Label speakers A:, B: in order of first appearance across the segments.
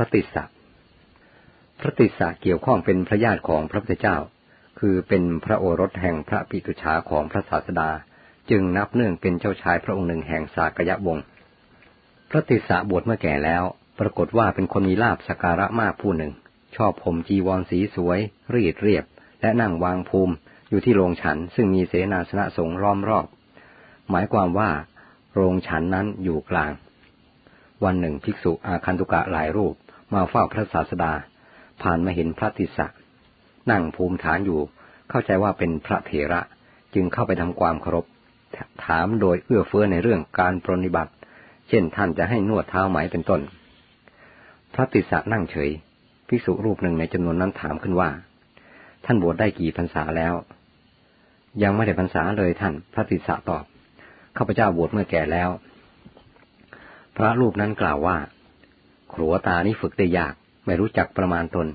A: พระติสสะพระติสสะเกี่ยวข้องเป็นพระญาติของพระพุทธเจ้า คือเป็นพระโอรสแห่งพระปิตุชาของพระศาสดา จึงนับเนื่องเป็นเจ้าชายพระองค์หนึ่งแห่งสากยะวงศ์พระติสสะบวชเมื่อแก่แล้ว ปรากฏว่าเป็นคนมีลาบสการะมากผู้หนึ่ง ชอบผมจีวรสีสวย รีดเรียบ และนั่งวางภูมิอยู่ที่โรงฉันซึ่งมีเสนาสนะสงล้อมรอบ หมายความว่า โรงฉันนั้นอยู่กลาง วันหนึ่งภิกษุอาคันตุกะหลายรูป มาเฝ้าพระศาสดา ผ่านมาเห็นพระติสะนั่งภูมิฐานอยู่ เข้าใจว่าเป็นพระเถระจึงเข้าไปทำความเคารพ ถามโดยเอื้อเฟื้อในเรื่องการปรนิบัติ เช่นท่านจะให้นวดเท้าไหมเป็นต้น พระติสะนั่งเฉย ภิกษุรูปหนึ่งในจำนวนนั้นถามขึ้นว่า ท่านบวชได้กี่พรรษาแล้ว ยังไม่ได้พรรษาเลยท่าน พระติสสะตอบข้าพเจ้าบวชเมื่อแก่แล้ว พระรูปนั้นกล่าวว่า ขรัวตานี้ฝึกได้ยาก ไม่รู้จักประมาณตน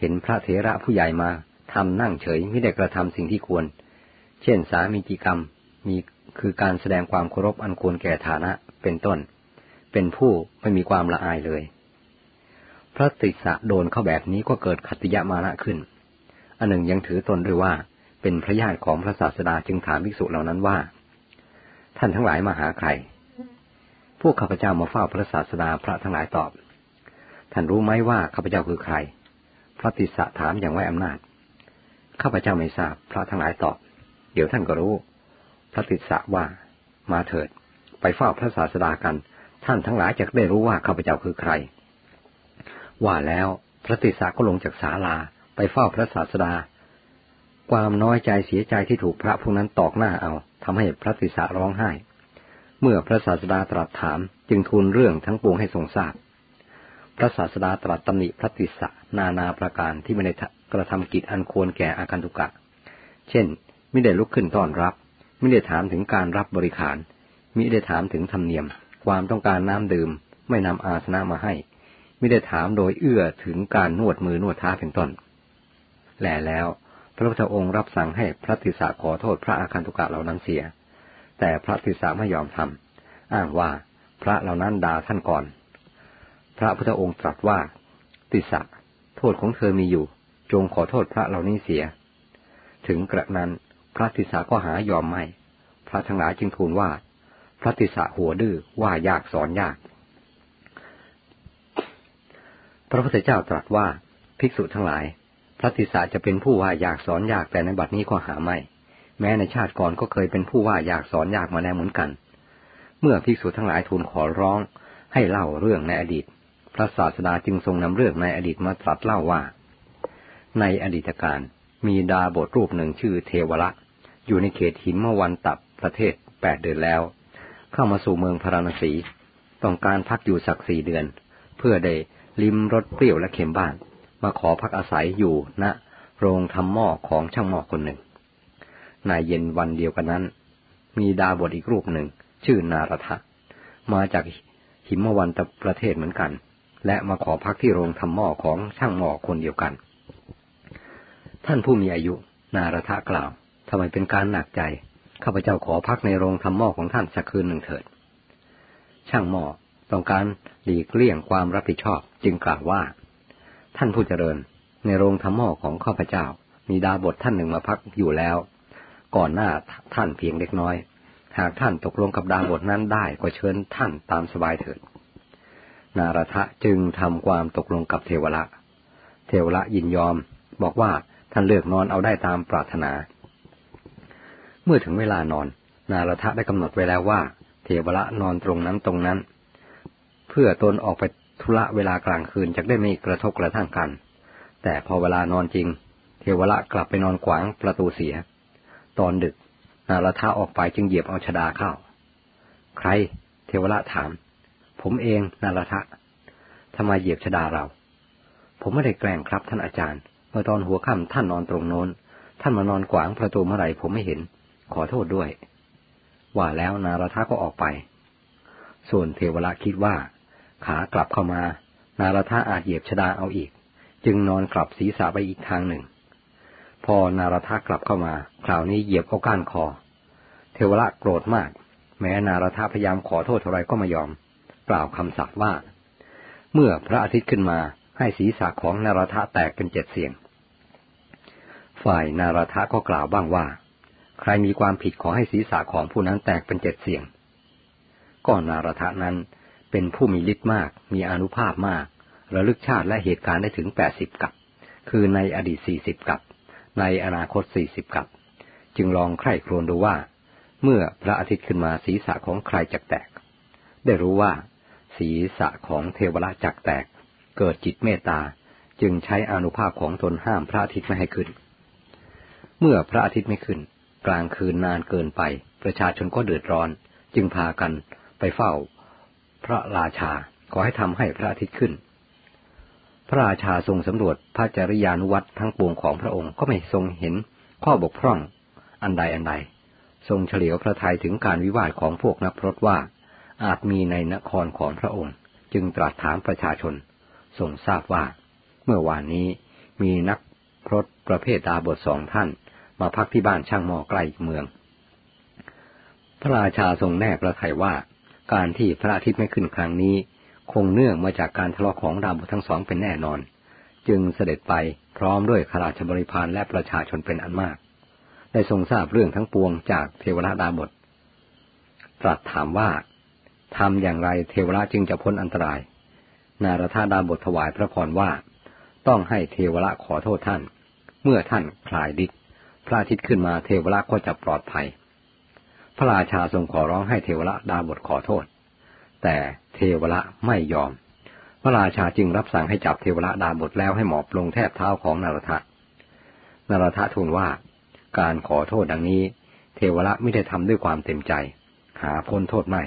A: เห็นพระเถระผู้ใหญ่มาทำนั่งเฉยไม่ได้กระทำสิ่งที่ควร เช่นสามีจิกรรมมีคือการแสดงความเคารพอันควรแก่ฐานะเป็นต้น เป็นผู้ไม่มีความละอายเลย พระติสะโดนเข้าแบบนี้ก็เกิดขัตยามานะขึ้น อันหนึ่งยังถือตนด้วยว่าเป็นพระญาติของพระศาสดาจึงถามภิกษุเหล่านั้นว่า ท่านทั้งหลายมาหาใคร พวกข้าพเจ้ามาเฝ้าพระศาสดาพระทั้งหลายตอบ ท่านรู้ไหมว่าข้าพเจ้าคือใคร พระติสสะถามอย่างไว้อำนาจ ข้าพเจ้าไม่ทราบ พระทั้งหลายตอบ เดี๋ยวท่านก็รู้ พระติสสะว่า มาเถิด ไปเฝ้าพระศาสดากัน ท่านทั้งหลายจะได้รู้ว่าข้าพเจ้าคือใคร ว่าแล้วพระติสสะก็ลงจากศาลาไปเฝ้าพระศาสดา ความน้อยใจเสียใจที่ถูกพระผู้นั้นตอกหน้าเอาทำให้พระติสสะร้องไห้ เมื่อพระศาสดาตรัสถามจึงทูลเรื่องทั้งปวงให้ทรงทราบ พระศาสดาตรัสตำหนิพระติสะนานาประการที่ไม่ได้กระทำกิจอันควรแก่อาคันตุกะ เช่น ไม่ได้ลุกขึ้นต้อนรับ ไม่ได้ถามถึงการรับบริขารมิได้ถามถึงธรรมเนียม ความต้องการน้ำดื่ม ไม่นำอาสนะมาให้ ไม่ได้ถามโดยเอื้อถึงการนวดมือนวดเท้าเป็นต้น แลแล้ว พระพุทธองค์รับสั่งให้พระติสะขอโทษพระอาคันตุกะเหล่านั้นเสีย แต่พระติสะไม่ยอมทำอ้างว่าพระเหล่านั้นด่าท่านก่อน พระพุทธองค์ตรัสว่า ติสะโทษของเธอมีอยู่ จงขอโทษพระเหล่านี้เสีย ถึงกระนั้นพระติสะก็หายอมไม่ พระทั้งหลายจึงทูลว่า พระติสะหัวดื้อว่ายากสอนยาก พระพุทธเจ้าตรัสว่าภิกษุทั้งหลาย พระติสะจะเป็นผู้ว่ายากสอนยากแต่ในบัดนี้ก็หาไม่ แม้ในชาติก่อนก็เคยเป็นผู้ว่ายากสอนยากมาแล้วเหมือนกัน เมื่อภิกษุทั้งหลายทูลขอร้องให้เล่าเรื่องในอดีต พระศาสดาจึงทรงนำเรื่องในอดีตมาตรัสเล่าว่า ในอดีตการมีดาบทรูปหนึ่งชื่อเทวละอยู่ในเขตหิมมวันตับประเทศแปดเดือนแล้ว เข้ามาสู่เมืองพาราณสี ต้องการพักอยู่สักสี่เดือน เพื่อได้ลิมรสเปรี้ยวและเค็มบ้างมาขอพักอาศัยอยู่ณนะโรงทำหม้อของช่างหม้อคนหนึ่งนายเย็นวันเดียวกันนั้น มีดาบทอีกรูปหนึ่ง ชื่อนารทะ มาจากหิมมวันตประเทศเหมือนกัน และมาขอพักที่โรงทำหม้อของช่างหม้อคนเดียวกัน ท่านผู้มีอายุ นารทะกล่าวทำไมเป็นการหนักใจข้าพเจ้าขอพักในโรงทำหม้อของท่านสักคืนหนึ่งเถิด ช่างหม้อต้องการหลีกเลี่ยงความรับผิดชอบจึงกล่าวว่า ท่านผู้เจริญ ในโรงทำหม้อของข้าพเจ้า มีดาบทท่านหนึ่งมาพักอยู่แล้ว ก่อนหน้าท่านเพียงเล็กน้อย หากท่านตกลงกับดาบทนั้นได้ก็เชิญท่านตามสบายเถิด นารทะจึงทำความตกลงกับเทวละ เทวละยินยอม บอกว่าท่านเลือกนอนเอาได้ตามปรารถนา เมื่อถึงเวลานอน นารทะได้กำหนดไว้แล้วว่า เทวละนอนตรงนั้นตรงนั้น เพื่อตนออกไปธุระเวลากลางคืนจะได้ไม่กระทบกระทั่งกัน แต่พอเวลานอนจริง เทวละกลับไปนอนขวางประตูเสีย ตอนดึก นารทะออกไปจึงเหยียบเอาชดาเข้า ใคร เทวละถาม ผมเองนารทะทำไมเหยียบชดาเรา ผมไม่ได้แกล้งครับท่านอาจารย์ เมื่อตอนหัวค่ำท่านนอนตรงโน้น ท่านมานอนขวางประตูเมื่อไหร่ผมไม่เห็น ขอโทษด้วย ว่าแล้วนารทะก็ออกไป ส่วนเทวละคิดว่า ขากลับเข้ามา นารทะอาจเหยียบชดาเอาอีก จึงนอนกลับศีรษะไปอีกทางหนึ่ง พอนารทะกลับเข้ามา คราวนี้เหยียบเอาก้านคอ เทวละโกรธมาก แม้นารทะพยายามขอโทษเท่าไรก็ไม่ยอม กล่าวคำสัตว์ว่า เมื่อพระอาทิตย์ขึ้นมาให้ศีรษะของนารทะแตกเป็นเจ็ดเสียง ฝ่ายนารทะก็กล่าวบ้างว่า ใครมีความผิดขอให้ศีรษะของผู้นั้นแตกเป็นเจ็ดเสียง ก็นารทะนั้นเป็นผู้มีฤทธิ์มาก มีอนุภาพมาก ระลึกชาติและเหตุการณ์ได้ถึงแปดสิบกับ คือในอดีตสี่สิบกับ ในอนาคตสี่สิบกับ จึงลองใคร่ครวญดูว่า เมื่อพระอาทิตย์ขึ้นมาศีรษะของใครจักแตก ได้รู้ว่า ศีรษะของเทวราจักแตก เกิดจิตเมตตาจึงใช้อนุภาพของตนห้ามพระอาทิตย์ไม่ให้ขึ้น เมื่อพระอาทิตย์ไม่ขึ้น กลางคืนนานเกินไป ประชาชนก็เดือดร้อน จึงพากันไปเฝ้า พระราชาขอให้ทำให้พระอาทิตย์ขึ้น พระราชาทรงสำรวจพระจริยานุวัตทั้งปวงของพระองค์ก็ไม่ทรงเห็นข้อบกพร่องอันใดอันใด ทรงเฉลียวพระทัยถึงการวิวาทของพวกนักพรตว่า อาจมีในนครของพระองค์ จึงตรัสถามประชาชนทรงทราบว่า เมื่อวานนี้มีนักพรตประเภทดาบทสองท่าน มาพักที่บ้านช่างหม้อใกล้เมือง พระราชาทรงแน่ประทัยว่า การที่พระอาทิตย์ไม่ขึ้นครั้งนี้ คงเนื่องมาจากการทะเลาะของดาวบุตรทั้งสองเป็นแน่นอน จึงเสด็จไปพร้อมด้วยขราชบริพารและประชาชนเป็นอันมาก ได้ทรงทราบเรื่องทั้งปวงจากเทวราดาบท ตรัสถามว่า ทำอย่างไรเทวราจึงจะพ้นอันตราย นารธาดาบทถวายพระพรว่า ต้องให้เทวราขอโทษท่าน เมื่อท่านคลายดิษพระอาทิตย์ขึ้นมาเทวราก็จะปลอดภัย พระราชาทรงขอร้องให้เทวละดาบทขอโทษ แต่เทวละไม่ยอม พระราชาจึงรับสั่งให้จับเทวละดาบทแล้วให้หมอบลงแทบเท้าของนารทะนารทะทูลว่า การขอโทษดังนี้ เทวละไม่ได้ทำด้วยความเต็มใจ หาพ้นโทษไม่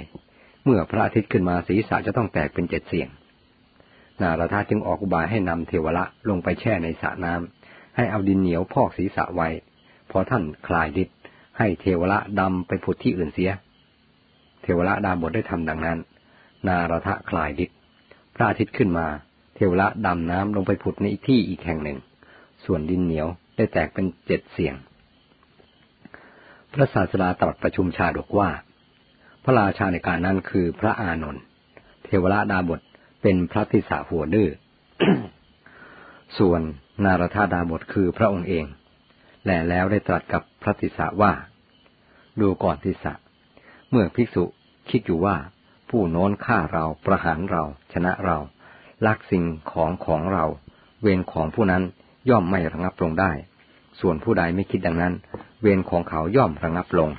A: เมื่อพระอาทิตย์ขึ้นมาศีรษะจะต้องแตกเป็นเจ็ดเสียง นารทะจึงออกอุบายให้นำเทวละลงไปแช่ในสระน้ำให้เอาดินเหนียวพอกศีรษะไว้ พอท่านคลายดิษให้เทวละดำไปผุดที่อื่นเสีย เทวละดาบทได้ทำดังนั้น นารทะคลายดิษพระอาทิตย์ขึ้นมา เทวละดำน้ำลงไปผุดในอีกที่อีกแห่งหนึ่ง ส่วนดินเหนียวได้แตกเป็นเจ็ดเสียง พระศาสดาตรัสประชุมชาดกว่า พระราชาในการนั้นคือพระอานนท์เทวละดาบทเป็นพระทิสาหัวดื้อส่วนนารธาดาบทคือพระองค์เอง และแล้วได้ตรัสกับพระติสะว่า ดูก่อนติสะเมื่อภิกษุคิดอยู่ว่า ผู้โน้นฆ่าเราประหารเราชนะเรา ลักสิ่งของของเรา เวรของผู้นั้นย่อมไม่ระงับลงได้ ส่วนผู้ใดไม่คิดดังนั้น เวรของเขาย่อมระงับลง